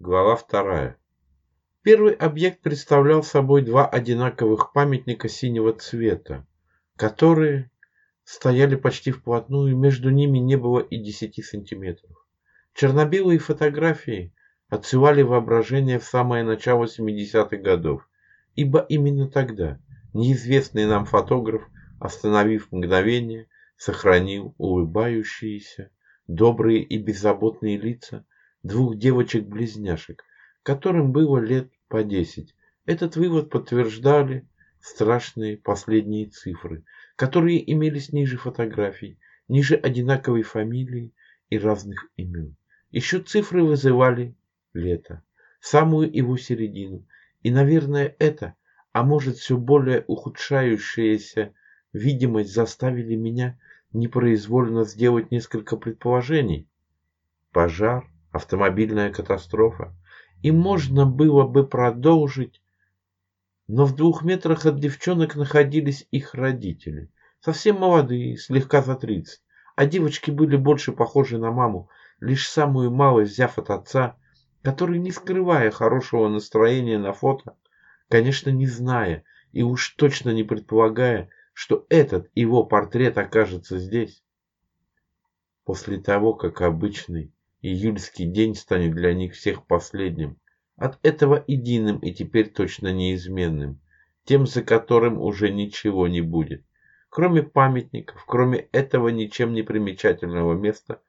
Глава вторая. Первый объект представлял собой два одинаковых памятника синего цвета, которые стояли почти вплотную, между ними не было и десяти сантиметров. Черно-белые фотографии отсылали воображение в самое начало 70-х годов, ибо именно тогда неизвестный нам фотограф, остановив мгновение, сохранил улыбающиеся, добрые и беззаботные лица двух девочек-близняшек, которым было лет по десять. Этот вывод подтверждали страшные последние цифры, которые имелись ниже фотографий, ниже одинаковой фамилии и разных имен. Еще цифры вызывали лето, самую его середину. И, наверное, это, а может все более ухудшающаяся видимость заставили меня непроизвольно сделать несколько предположений. Пожар, автомобильная катастрофа. И можно было бы продолжить, но в двух метрах от девчонок находились их родители. Совсем молодые, слегка за тридцать. А девочки были больше похожи на маму, лишь самую малость взяв от отца, который, не скрывая хорошего настроения на фото, конечно, не зная и уж точно не предполагая, что этот его портрет окажется здесь. После того, как обычный июльский день станет для них всех последним, от этого единым и теперь точно неизменным, тем, за которым уже ничего не будет. Кроме памятников, кроме этого ничем не примечательного места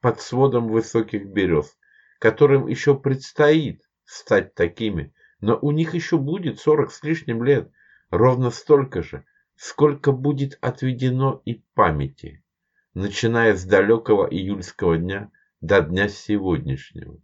под сводом высоких берез, которым еще предстоит стать такими, но у них еще будет сорок с лишним лет, ровно столько же, сколько будет отведено и памяти, начиная с далекого июльского дня до дня сегодняшнего,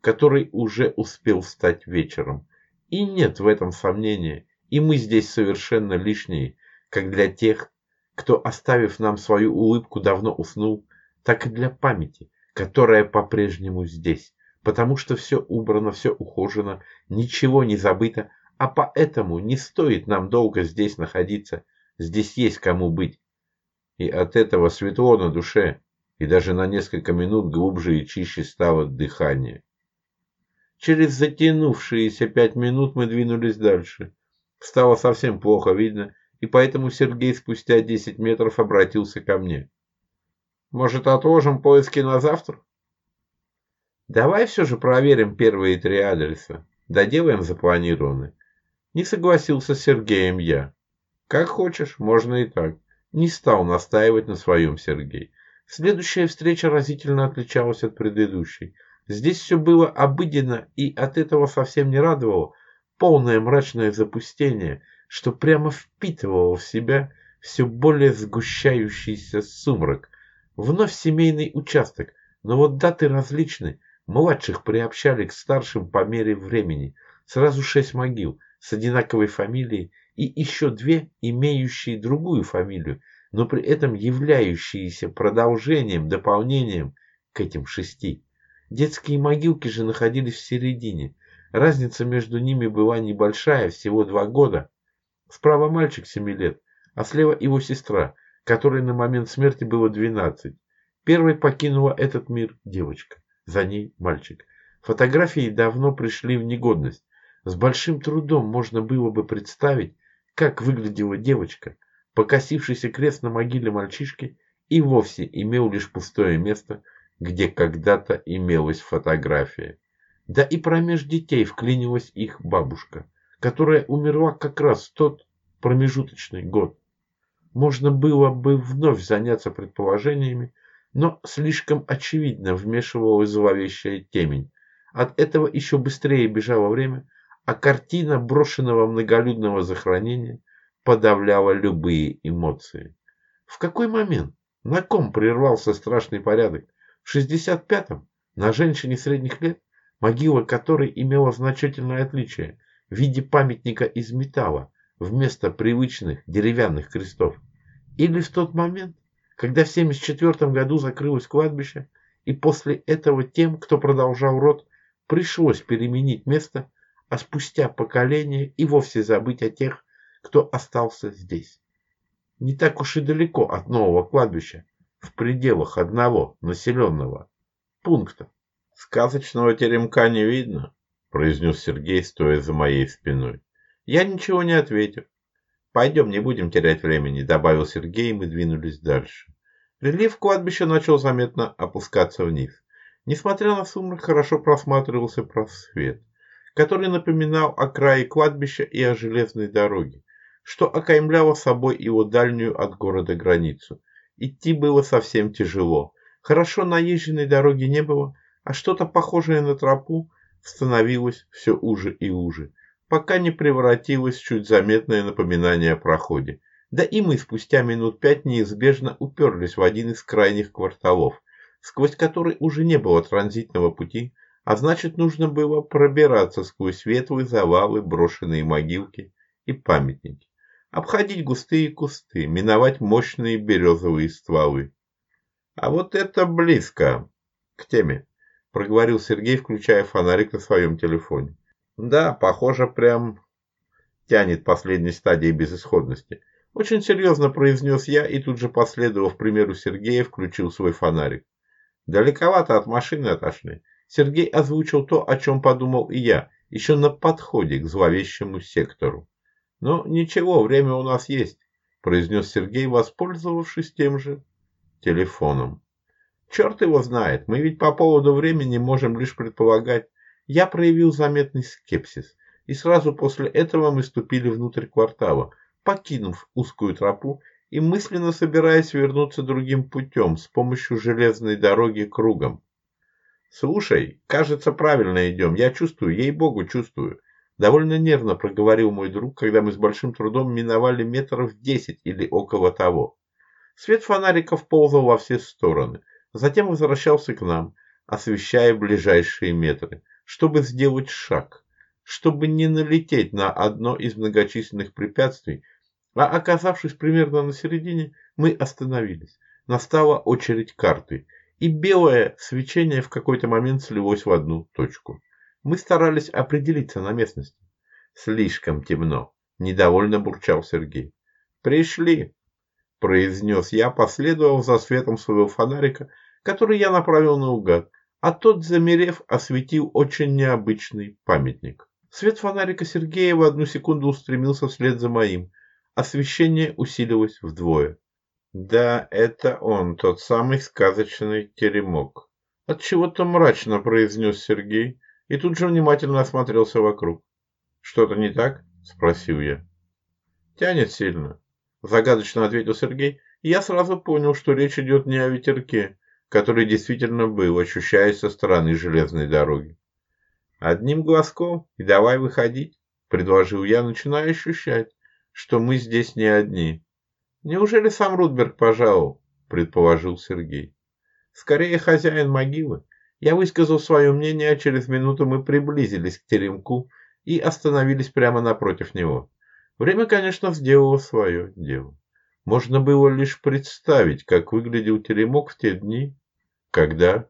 который уже успел стать вечером. И нет в этом сомнения, и мы здесь совершенно лишние, как для тех, кто, оставив нам свою улыбку, давно уснул, так и для памяти, которая по-прежнему здесь, потому что все убрано, все ухожено, ничего не забыто, а поэтому не стоит нам долго здесь находиться, здесь есть кому быть. И от этого светло на душе, и даже на несколько минут глубже и чище стало дыхание. Через затянувшиеся пять минут мы двинулись дальше. Стало совсем плохо видно, и поэтому Сергей спустя десять метров обратился ко мне. «Может, отложим поиски на завтра?» «Давай все же проверим первые три адреса. Доделаем запланированные». Не согласился с Сергеем я. «Как хочешь, можно и так». Не стал настаивать на своем Сергей. Следующая встреча разительно отличалась от предыдущей. Здесь все было обыденно и от этого совсем не радовало. Полное мрачное запустение, что прямо впитывало в себя все более сгущающийся сумрак. Вновь семейный участок, но вот даты различны. Младших приобщали к старшим по мере времени. Сразу шесть могил с одинаковой фамилией и еще две, имеющие другую фамилию, но при этом являющиеся продолжением, дополнением к этим шести. Детские могилки же находились в середине. Разница между ними была небольшая, всего два года. Справа мальчик семи лет, а слева его сестра, которой на момент смерти было двенадцать. Первой покинула этот мир девочка, за ней мальчик. Фотографии давно пришли в негодность. С большим трудом можно было бы представить, как выглядела девочка – Покосившийся крест на могиле мальчишки и вовсе имел лишь пустое место, где когда-то имелась фотография. Да и промеж детей вклинилась их бабушка, которая умерла как раз в тот промежуточный год. Можно было бы вновь заняться предположениями, но слишком очевидно вмешивалась зловещая темень. От этого еще быстрее бежало время, а картина брошенного многолюдного захоронения подавляла любые эмоции. В какой момент? На ком прервался страшный порядок? В 65-м? На женщине средних лет, могила которой имела значительное отличие в виде памятника из металла вместо привычных деревянных крестов? Или в тот момент, когда в 74 году закрылось кладбище, и после этого тем, кто продолжал род, пришлось переменить место, а спустя поколение и вовсе забыть о тех, кто остался здесь. Не так уж и далеко от нового кладбища, в пределах одного населенного пункта. Сказочного теремка не видно, произнес Сергей, стоя за моей спиной. Я ничего не ответил. Пойдем, не будем терять времени, добавил Сергей, и мы двинулись дальше. Рельеф кладбища начал заметно опускаться вниз. Несмотря на сумрак, хорошо просматривался просвет, который напоминал о крае кладбища и о железной дороге, что окаймляло собой его дальнюю от города границу. Идти было совсем тяжело. Хорошо наезженной дороги не было, а что-то похожее на тропу становилось все уже и уже, пока не превратилось в чуть заметное напоминание о проходе. Да и мы спустя минут пять неизбежно уперлись в один из крайних кварталов, сквозь который уже не было транзитного пути, а значит нужно было пробираться сквозь светлые завалы, брошенные могилки и памятники, обходить густые кусты, миновать мощные березовые стволы. А вот это близко к теме проговорил Сергей, включая фонарик на своем телефоне. Да, похоже, прям тянет последней стадии безысходности. Очень серьезно произнес я и тут же, последовав примеру Сергея, включил свой фонарик. Далековато от машины отошли. Сергей озвучил то, о чем подумал и я, еще на подходе к зловещему сектору. Но ничего, время у нас есть, произнес Сергей, воспользовавшись тем же телефоном. Черт его знает, мы ведь по поводу времени можем лишь предполагать. Я проявил заметный скепсис, и сразу после этого мы ступили внутрь квартала, покинув узкую тропу и мысленно собираясь вернуться другим путем с помощью железной дороги кругом. «Слушай, кажется, правильно идем. Я чувствую, ей-богу, чувствую». Довольно нервно проговорил мой друг, когда мы с большим трудом миновали метров десять или около того. Свет фонариков ползал во все стороны. Затем возвращался к нам, освещая ближайшие метры, чтобы сделать шаг, чтобы не налететь на одно из многочисленных препятствий, а оказавшись примерно на середине, мы остановились. Настала очередь карты, и белое свечение в какой-то момент слилось в одну точку. Мы старались определиться на местности. Слишком темно, недовольно бурчал Сергей. Пришли, произнес я, последовав за светом своего фонарика, который я направил наугад, а тот, замерев, осветил очень необычный памятник. Свет фонарика Сергея в одну секунду устремился вслед за моим. Освещение усилилось вдвое. Да, это он, тот самый сказочный теремок. От чего-то мрачно произнес Сергей и тут же внимательно осмотрелся вокруг. Что-то не так? спросил я. Тянет сильно, Загадочно ответил Сергей, и я сразу понял, что речь идет не о ветерке, который действительно был, ощущаясь со стороны железной дороги. «Одним глазком и давай выходить», — предложил я, начиная ощущать, что мы здесь не одни. «Неужели сам Рудберг пожаловал?» — предположил Сергей. «Скорее хозяин могилы». Я высказал свое мнение, а через минуту мы приблизились к теремку и остановились прямо напротив него. Время, конечно, сделало свое дело. Можно было лишь представить, как выглядел теремок в те дни, когда,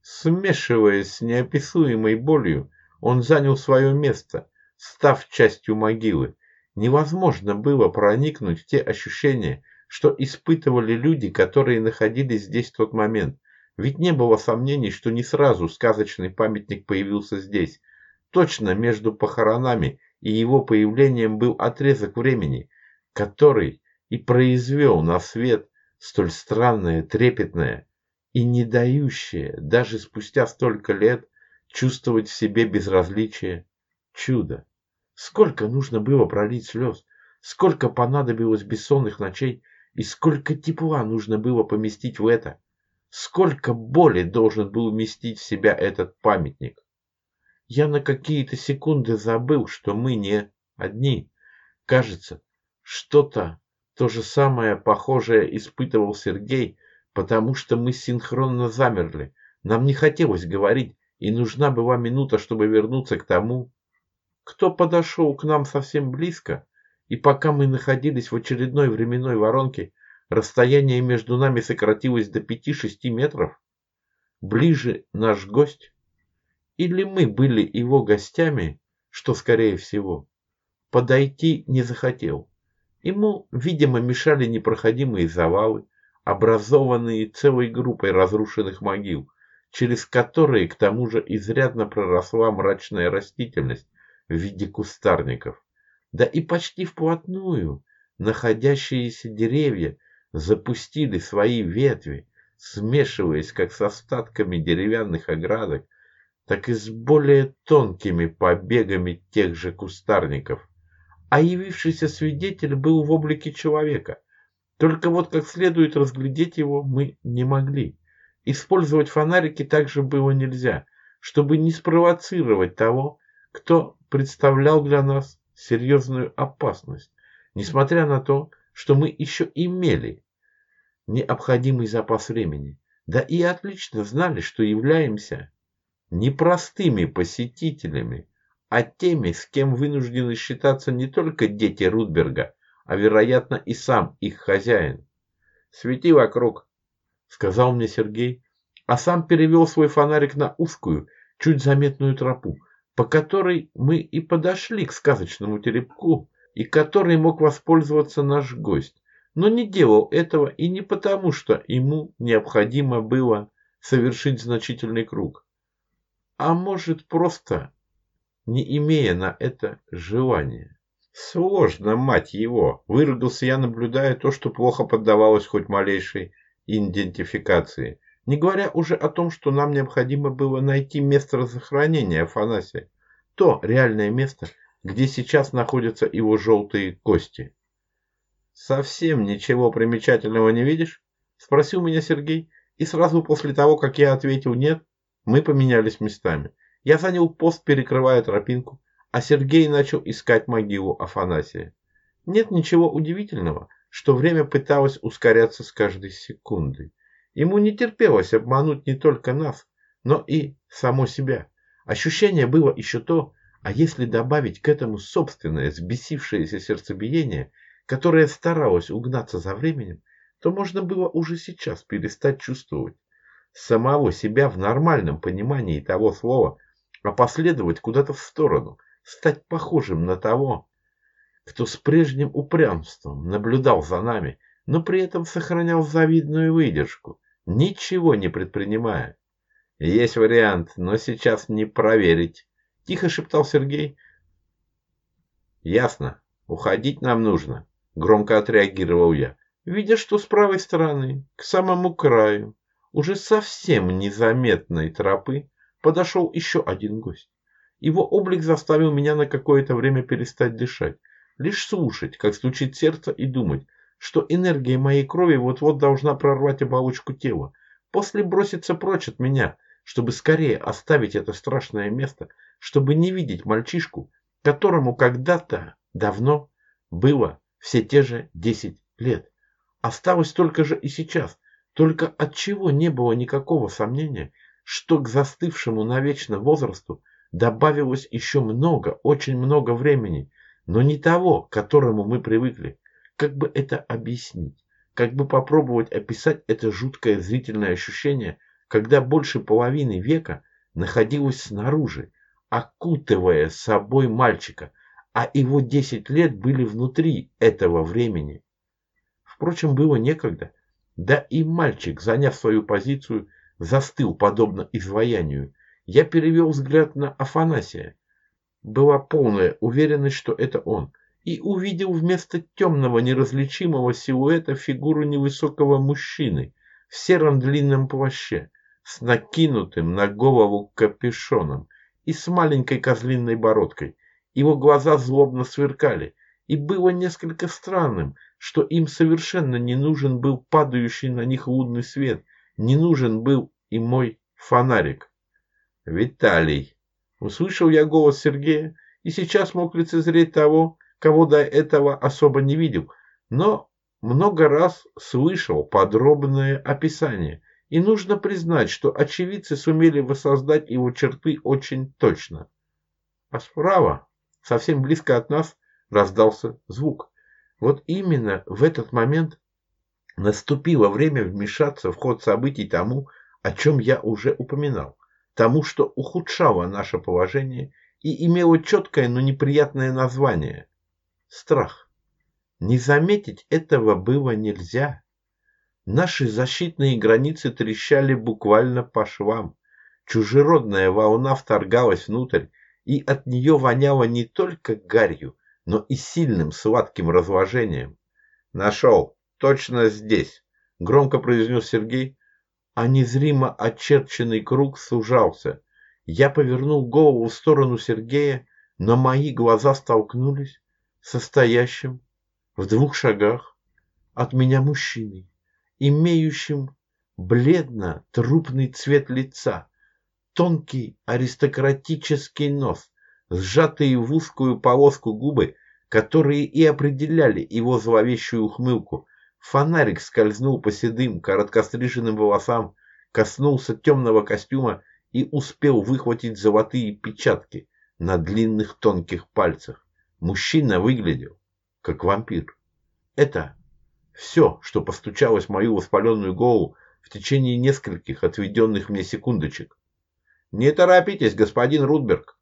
смешиваясь с неописуемой болью, он занял свое место, став частью могилы. Невозможно было проникнуть в те ощущения, что испытывали люди, которые находились здесь в тот момент. Ведь не было сомнений, что не сразу сказочный памятник появился здесь. Точно между похоронами и его появлением был отрезок времени, который и произвел на свет столь странное, трепетное и не дающее, даже спустя столько лет, чувствовать в себе безразличие чудо. Сколько нужно было пролить слез, сколько понадобилось бессонных ночей и сколько тепла нужно было поместить в это, сколько боли должен был вместить в себя этот памятник. Я на какие-то секунды забыл, что мы не одни. Кажется, что-то то же самое похожее испытывал Сергей, потому что мы синхронно замерли. Нам не хотелось говорить, и нужна была минута, чтобы вернуться к тому, кто подошел к нам совсем близко, и пока мы находились в очередной временной воронке, расстояние между нами сократилось до пяти-шести метров. Ближе наш гость или мы были его гостями, что скорее всего, подойти не захотел. Ему, видимо, мешали непроходимые завалы, образованные целой группой разрушенных могил. через которые к тому же изрядно проросла мрачная растительность в виде кустарников. Да и почти вплотную находящиеся деревья запустили свои ветви, смешиваясь как с остатками деревянных оградок, так и с более тонкими побегами тех же кустарников. А явившийся свидетель был в облике человека. Только вот как следует разглядеть его мы не могли. Использовать фонарики также было нельзя, чтобы не спровоцировать того, кто представлял для нас серьезную опасность, несмотря на то, что мы еще имели необходимый запас времени, да и отлично знали, что являемся не простыми посетителями, а теми, с кем вынуждены считаться не только дети Рудберга, а, вероятно, и сам их хозяин. «Свети вокруг», — сказал мне Сергей, а сам перевел свой фонарик на узкую, чуть заметную тропу, по которой мы и подошли к сказочному теребку, и которой мог воспользоваться наш гость, но не делал этого и не потому, что ему необходимо было совершить значительный круг а может просто не имея на это желания. Сложно, мать его, выругался я, наблюдая то, что плохо поддавалось хоть малейшей идентификации. Не говоря уже о том, что нам необходимо было найти место захоронения Афанасия. То реальное место, где сейчас находятся его желтые кости. «Совсем ничего примечательного не видишь?» – спросил меня Сергей. И сразу после того, как я ответил «нет», мы поменялись местами. Я занял пост, перекрывая тропинку, а Сергей начал искать могилу Афанасия. Нет ничего удивительного, что время пыталось ускоряться с каждой секундой. Ему не терпелось обмануть не только нас, но и само себя. Ощущение было еще то, а если добавить к этому собственное взбесившееся сердцебиение, которое старалось угнаться за временем, то можно было уже сейчас перестать чувствовать самого себя в нормальном понимании того слова, а последовать куда-то в сторону, стать похожим на того, кто с прежним упрямством наблюдал за нами, но при этом сохранял завидную выдержку, ничего не предпринимая. Есть вариант, но сейчас не проверить, тихо шептал Сергей. Ясно, уходить нам нужно, громко отреагировал я, видя, что с правой стороны, к самому краю, уже совсем незаметной тропы подошел еще один гость. Его облик заставил меня на какое-то время перестать дышать, лишь слушать, как стучит сердце и думать, что энергия моей крови вот-вот должна прорвать оболочку тела, после броситься прочь от меня, чтобы скорее оставить это страшное место, чтобы не видеть мальчишку, которому когда-то давно было все те же десять лет. Осталось только же и сейчас, только от чего не было никакого сомнения, что к застывшему навечно возрасту добавилось еще много, очень много времени, но не того, к которому мы привыкли. Как бы это объяснить? Как бы попробовать описать это жуткое зрительное ощущение, когда больше половины века находилось снаружи, окутывая собой мальчика, а его 10 лет были внутри этого времени. Впрочем, было некогда, да и мальчик, заняв свою позицию, застыл, подобно изваянию. Я перевел взгляд на Афанасия. Была полная уверенность, что это он. И увидел вместо темного неразличимого силуэта фигуру невысокого мужчины в сером длинном плаще, с накинутым на голову капюшоном и с маленькой козлиной бородкой. Его глаза злобно сверкали, и было несколько странным, что им совершенно не нужен был падающий на них лунный свет, не нужен был и мой фонарик. «Виталий!» Услышал я голос Сергея и сейчас мог лицезреть того, кого до этого особо не видел, но много раз слышал подробное описание, и нужно признать, что очевидцы сумели воссоздать его черты очень точно. А справа, совсем близко от нас, раздался звук. Вот именно в этот момент наступило время вмешаться в ход событий тому, о чем я уже упоминал, тому, что ухудшало наше положение и имело четкое, но неприятное название – страх. Не заметить этого было нельзя. Наши защитные границы трещали буквально по швам. чужеродная волна вторгалась внутрь, и от нее воняло не только гарью, но и сильным сладким разложением. «Нашел! Точно здесь!» — громко произнес Сергей, а незримо очерченный круг сужался. Я повернул голову в сторону Сергея, но мои глаза столкнулись со стоящим в двух шагах от меня мужчиной, имеющим бледно-трупный цвет лица, тонкий аристократический нос, сжатые в узкую полоску губы, которые и определяли его зловещую ухмылку. Фонарик скользнул по седым, короткостриженным волосам, коснулся темного костюма и успел выхватить золотые печатки на длинных тонких пальцах. Мужчина выглядел как вампир. Это все, что постучалось в мою воспаленную голову в течение нескольких отведенных мне секундочек. «Не торопитесь, господин Рудберг!»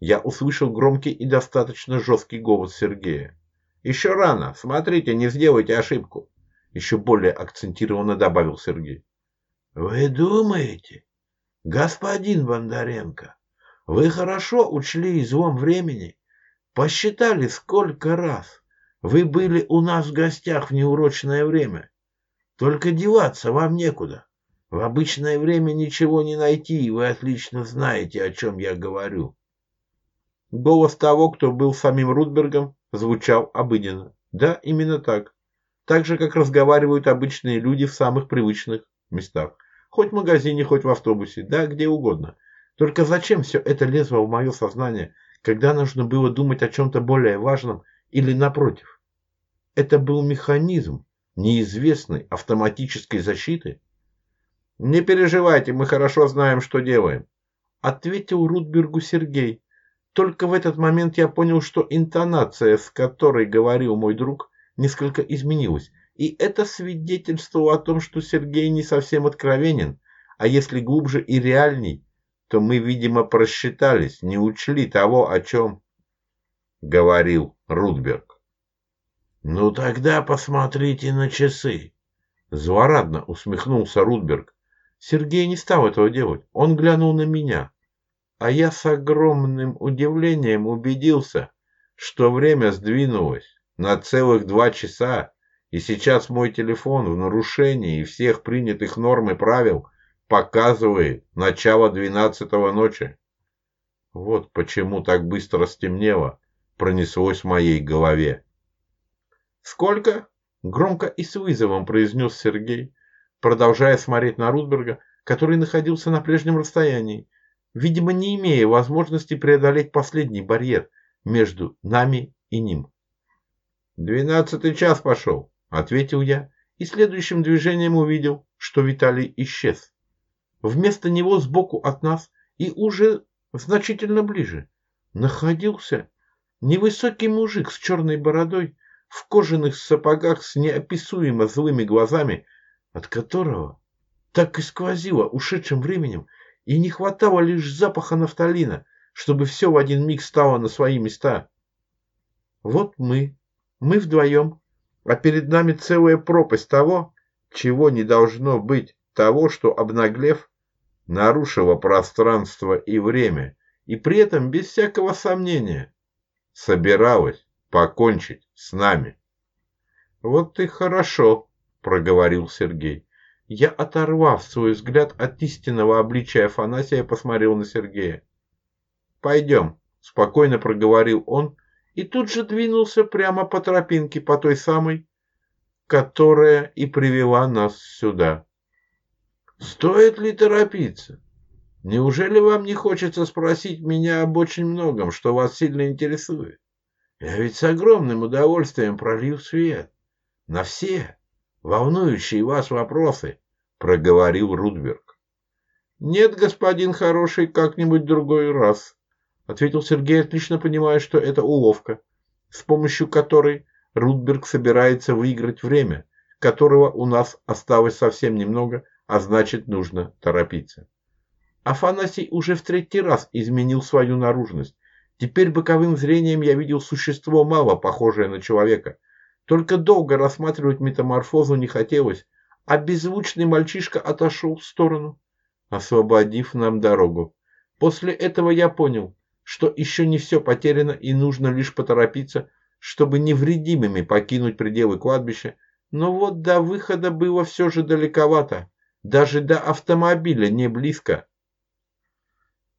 Я услышал громкий и достаточно жесткий голос Сергея. «Еще рано. Смотрите, не сделайте ошибку!» Еще более акцентированно добавил Сергей. «Вы думаете, господин Бондаренко, вы хорошо учли излом времени? Посчитали, сколько раз вы были у нас в гостях в неурочное время? Только деваться вам некуда. В обычное время ничего не найти, и вы отлично знаете, о чем я говорю. Голос того, кто был самим Рудбергом, звучал обыденно. Да, именно так. Так же, как разговаривают обычные люди в самых привычных местах. Хоть в магазине, хоть в автобусе, да, где угодно. Только зачем все это лезло в мое сознание, когда нужно было думать о чем-то более важном или напротив? Это был механизм неизвестной автоматической защиты, «Не переживайте, мы хорошо знаем, что делаем», — ответил Рудбергу Сергей. Только в этот момент я понял, что интонация, с которой говорил мой друг, несколько изменилась. И это свидетельствовало о том, что Сергей не совсем откровенен, а если глубже и реальней, то мы, видимо, просчитались, не учли того, о чем говорил Рудберг. «Ну тогда посмотрите на часы», — злорадно усмехнулся Рудберг. Сергей не стал этого делать. Он глянул на меня. А я с огромным удивлением убедился, что время сдвинулось на целых два часа, и сейчас мой телефон в нарушении всех принятых норм и правил показывает начало двенадцатого ночи. Вот почему так быстро стемнело, пронеслось в моей голове. «Сколько?» — громко и с вызовом произнес Сергей, продолжая смотреть на Рудберга, который находился на прежнем расстоянии, видимо, не имея возможности преодолеть последний барьер между нами и ним. «Двенадцатый час пошел», — ответил я, и следующим движением увидел, что Виталий исчез. Вместо него сбоку от нас и уже значительно ближе находился невысокий мужик с черной бородой, в кожаных сапогах с неописуемо злыми глазами, от которого так и сквозило ушедшим временем, и не хватало лишь запаха нафталина, чтобы все в один миг стало на свои места. Вот мы, мы вдвоем, а перед нами целая пропасть того, чего не должно быть, того, что, обнаглев, нарушило пространство и время, и при этом, без всякого сомнения, собиралась покончить с нами. — Вот и хорошо, — проговорил Сергей. Я, оторвав свой взгляд от истинного обличия Афанасия, посмотрел на Сергея. «Пойдем», — спокойно проговорил он, и тут же двинулся прямо по тропинке, по той самой, которая и привела нас сюда. «Стоит ли торопиться? Неужели вам не хочется спросить меня об очень многом, что вас сильно интересует? Я ведь с огромным удовольствием пролил свет на все волнующие вас вопросы, проговорил Рудберг. Нет, господин хороший, как-нибудь другой раз, ответил Сергей, отлично понимая, что это уловка, с помощью которой Рудберг собирается выиграть время, которого у нас осталось совсем немного, а значит нужно торопиться. Афанасий уже в третий раз изменил свою наружность. Теперь боковым зрением я видел существо мало похожее на человека – только долго рассматривать метаморфозу не хотелось, а беззвучный мальчишка отошел в сторону, освободив нам дорогу. После этого я понял, что еще не все потеряно и нужно лишь поторопиться, чтобы невредимыми покинуть пределы кладбища, но вот до выхода было все же далековато, даже до автомобиля не близко.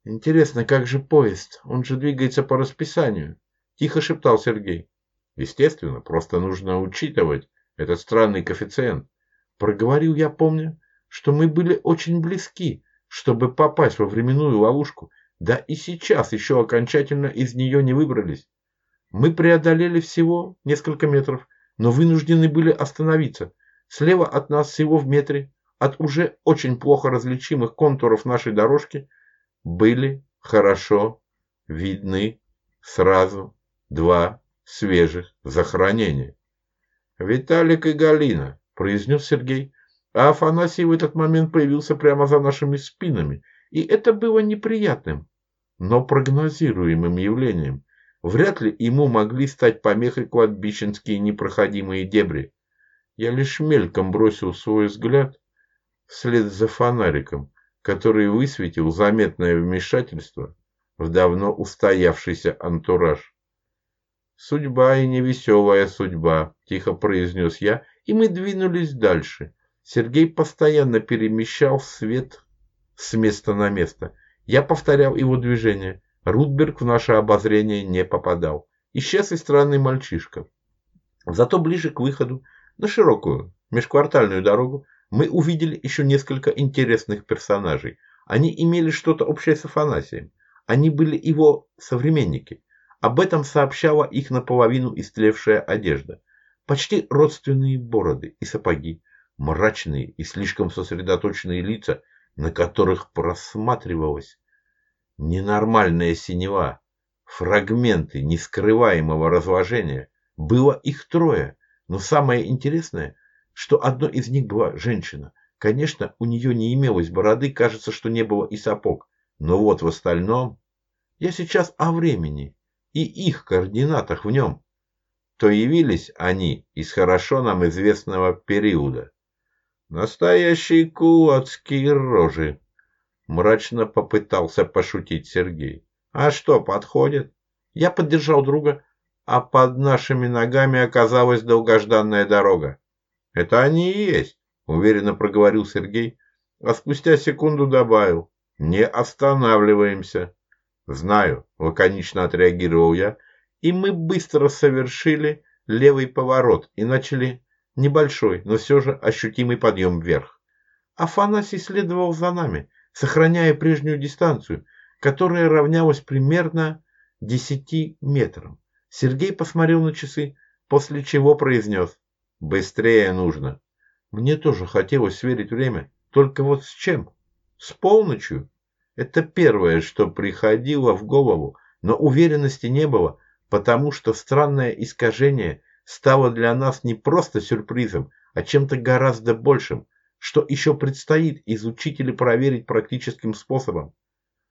Интересно, как же поезд? Он же двигается по расписанию, тихо шептал Сергей. Естественно, просто нужно учитывать этот странный коэффициент. Проговорил я, помню, что мы были очень близки, чтобы попасть во временную ловушку, да и сейчас еще окончательно из нее не выбрались. Мы преодолели всего несколько метров, но вынуждены были остановиться. Слева от нас всего в метре от уже очень плохо различимых контуров нашей дорожки были хорошо видны сразу два свежих захоронения. «Виталик и Галина», – произнес Сергей, а Афанасий в этот момент появился прямо за нашими спинами, и это было неприятным, но прогнозируемым явлением. Вряд ли ему могли стать помехой кладбищенские непроходимые дебри. Я лишь мельком бросил свой взгляд вслед за фонариком, который высветил заметное вмешательство в давно устоявшийся антураж. «Судьба и невеселая судьба», – тихо произнес я, и мы двинулись дальше. Сергей постоянно перемещал свет с места на место. Я повторял его движение. Рудберг в наше обозрение не попадал. Исчез и странный мальчишка. Зато ближе к выходу, на широкую межквартальную дорогу, мы увидели еще несколько интересных персонажей. Они имели что-то общее с Афанасием. Они были его современники. Об этом сообщала их наполовину истлевшая одежда. Почти родственные бороды и сапоги, мрачные и слишком сосредоточенные лица, на которых просматривалась ненормальная синева, фрагменты нескрываемого разложения. Было их трое, но самое интересное, что одно из них была женщина. Конечно, у нее не имелось бороды, кажется, что не было и сапог. Но вот в остальном... Я сейчас о времени и их координатах в нем, то явились они из хорошо нам известного периода. Настоящие кулацкие рожи, мрачно попытался пошутить Сергей. А что, подходит? Я поддержал друга, а под нашими ногами оказалась долгожданная дорога. Это они и есть, уверенно проговорил Сергей, а спустя секунду добавил. Не останавливаемся. «Знаю», – лаконично отреагировал я, и мы быстро совершили левый поворот и начали небольшой, но все же ощутимый подъем вверх. Афанасий следовал за нами, сохраняя прежнюю дистанцию, которая равнялась примерно 10 метрам. Сергей посмотрел на часы, после чего произнес «Быстрее нужно». Мне тоже хотелось сверить время, только вот с чем? С полночью? Это первое, что приходило в голову, но уверенности не было, потому что странное искажение стало для нас не просто сюрпризом, а чем-то гораздо большим, что еще предстоит изучить или проверить практическим способом,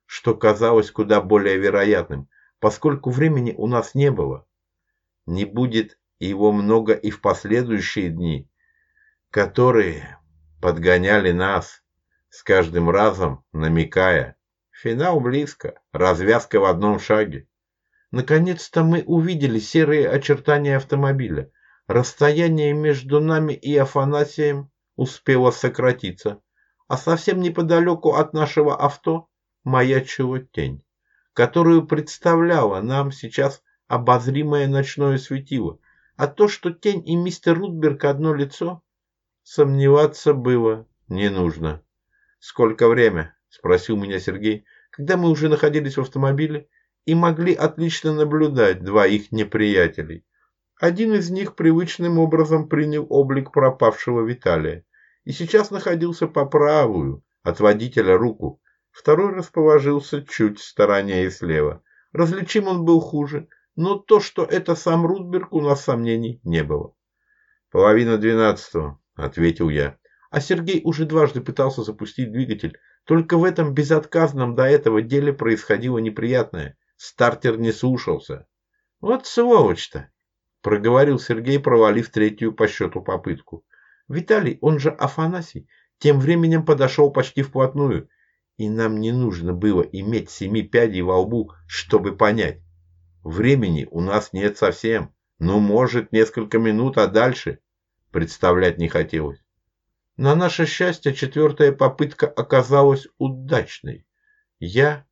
что казалось куда более вероятным, поскольку времени у нас не было. Не будет его много и в последующие дни, которые подгоняли нас с каждым разом намекая. Финал близко, развязка в одном шаге. Наконец-то мы увидели серые очертания автомобиля. Расстояние между нами и Афанасием успело сократиться, а совсем неподалеку от нашего авто маячила тень, которую представляло нам сейчас обозримое ночное светило. А то, что тень и мистер Рудберг одно лицо, сомневаться было не нужно. «Сколько время?» – спросил меня Сергей, когда мы уже находились в автомобиле и могли отлично наблюдать двоих неприятелей. Один из них привычным образом принял облик пропавшего Виталия и сейчас находился по правую от водителя руку. Второй расположился чуть в стороне и слева. Различим он был хуже, но то, что это сам Рудберг, у нас сомнений не было. «Половина двенадцатого», — ответил я. А Сергей уже дважды пытался запустить двигатель. Только в этом безотказном до этого деле происходило неприятное. Стартер не слушался. «Вот сволочь-то!» – проговорил Сергей, провалив третью по счету попытку. Виталий, он же Афанасий, тем временем подошел почти вплотную И нам не нужно было иметь семи пядей во лбу, чтобы понять. Времени у нас нет совсем. Ну, может, несколько минут, а дальше представлять не хотелось. На наше счастье, четвертая попытка оказалась удачной. Я,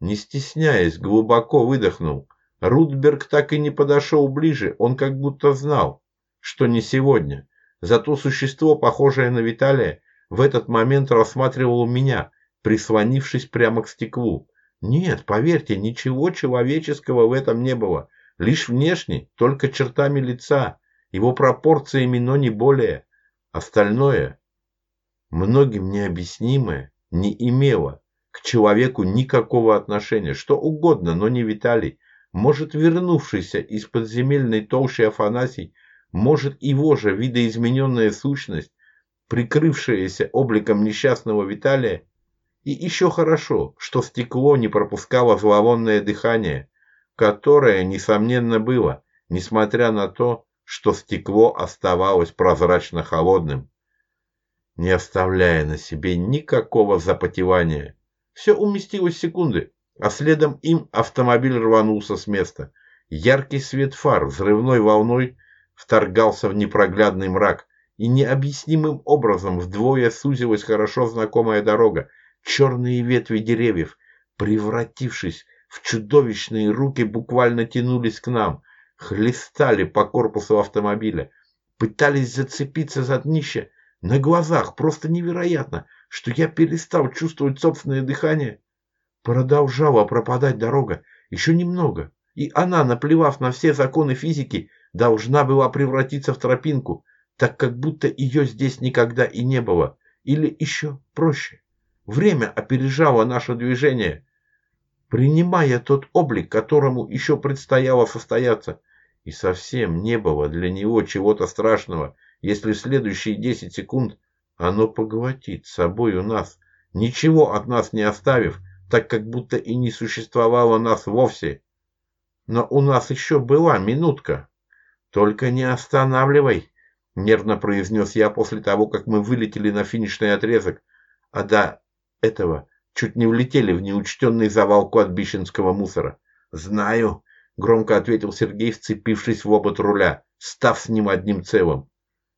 не стесняясь, глубоко выдохнул. Рудберг так и не подошел ближе, он как будто знал, что не сегодня. Зато существо, похожее на Виталия, в этот момент рассматривало меня, прислонившись прямо к стеклу. Нет, поверьте, ничего человеческого в этом не было. Лишь внешне, только чертами лица, его пропорциями, но не более. Остальное, многим необъяснимое, не имело к человеку никакого отношения. Что угодно, но не Виталий. Может, вернувшийся из подземельной толщи Афанасий, может, его же видоизмененная сущность, прикрывшаяся обликом несчастного Виталия, и еще хорошо, что стекло не пропускало зловонное дыхание, которое, несомненно, было, несмотря на то, что стекло оставалось прозрачно холодным, не оставляя на себе никакого запотевания. Все уместилось в секунды, а следом им автомобиль рванулся с места. Яркий свет фар взрывной волной вторгался в непроглядный мрак, и необъяснимым образом вдвое сузилась хорошо знакомая дорога, Черные ветви деревьев, превратившись в чудовищные руки, буквально тянулись к нам, хлестали по корпусу автомобиля, пытались зацепиться за днище на глазах. Просто невероятно, что я перестал чувствовать собственное дыхание. Продолжала пропадать дорога еще немного, и она, наплевав на все законы физики, должна была превратиться в тропинку, так как будто ее здесь никогда и не было. Или еще проще. Время опережало наше движение, принимая тот облик, которому еще предстояло состояться. И совсем не было для него чего-то страшного, если в следующие 10 секунд оно поглотит собой у нас, ничего от нас не оставив, так как будто и не существовало нас вовсе. Но у нас еще была минутка. Только не останавливай, нервно произнес я после того, как мы вылетели на финишный отрезок. А да, этого чуть не влетели в неучтенный завал кладбищенского мусора. «Знаю», — громко ответил Сергей, вцепившись в обод руля, став с ним одним целым.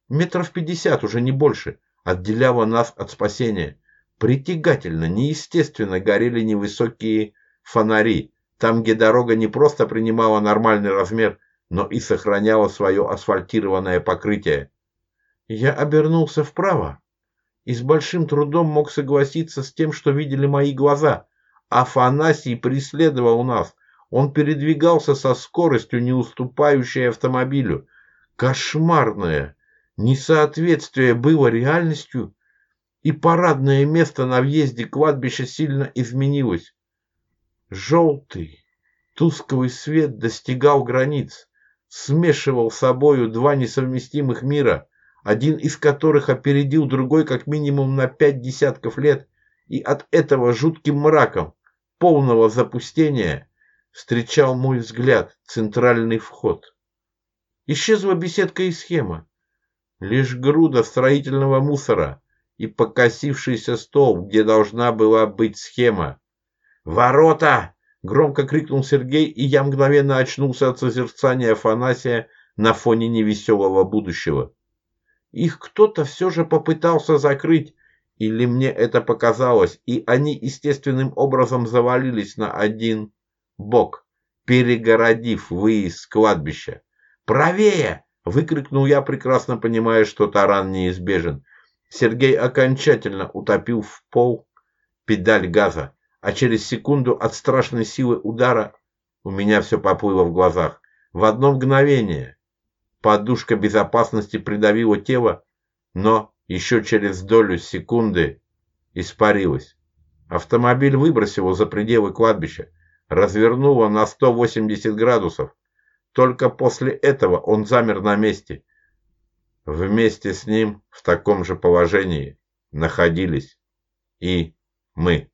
Метров пятьдесят, уже не больше, отделяло нас от спасения. Притягательно, неестественно горели невысокие фонари, там, где дорога не просто принимала нормальный размер, но и сохраняла свое асфальтированное покрытие. Я обернулся вправо и с большим трудом мог согласиться с тем, что видели мои глаза. Афанасий преследовал нас. Он передвигался со скоростью, не уступающей автомобилю. Кошмарное несоответствие было реальностью, и парадное место на въезде кладбища сильно изменилось. Желтый, тусклый свет достигал границ, смешивал собою два несовместимых мира — один из которых опередил другой как минимум на пять десятков лет, и от этого жутким мраком, полного запустения, встречал мой взгляд центральный вход. Исчезла беседка и схема. Лишь груда строительного мусора и покосившийся стол, где должна была быть схема. «Ворота!» — громко крикнул Сергей, и я мгновенно очнулся от созерцания Афанасия на фоне невеселого будущего. Их кто-то все же попытался закрыть, или мне это показалось, и они естественным образом завалились на один бок, перегородив выезд с кладбища. «Правее!» — выкрикнул я, прекрасно понимая, что таран неизбежен. Сергей окончательно утопил в пол педаль газа, а через секунду от страшной силы удара у меня все поплыло в глазах. В одно мгновение Подушка безопасности придавила тело, но еще через долю секунды испарилась. Автомобиль выбросило за пределы кладбища, развернуло на 180 градусов. Только после этого он замер на месте. Вместе с ним в таком же положении находились и мы.